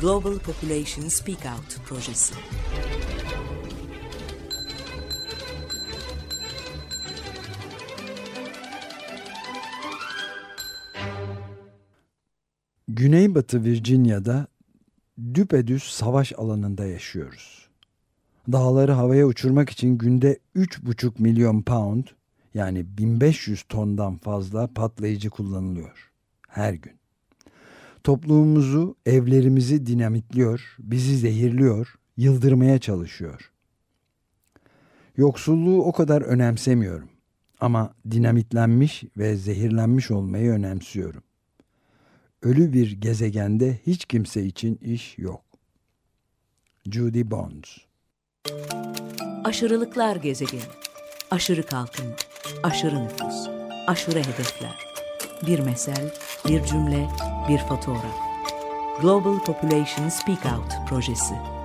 Global Population Speak Out projesi. Güneybatı Virginia'da düpedüz savaş alanında yaşıyoruz. Dağları havaya uçurmak için günde 3,5 milyon pound yani 1500 tondan fazla patlayıcı kullanılıyor her gün. Toplumumuzu, evlerimizi dinamitliyor, bizi zehirliyor, yıldırmaya çalışıyor. Yoksulluğu o kadar önemsemiyorum ama dinamitlenmiş ve zehirlenmiş olmayı önemsiyorum. Ölü bir gezegende hiç kimse için iş yok. Judy Bonds Aşırılıklar gezegeni. Aşırı kalkınma, aşırı nüfus, aşırı hedefler. Bir mesel, bir cümle, bir fotoğraf. Global Population Speak Out projesi.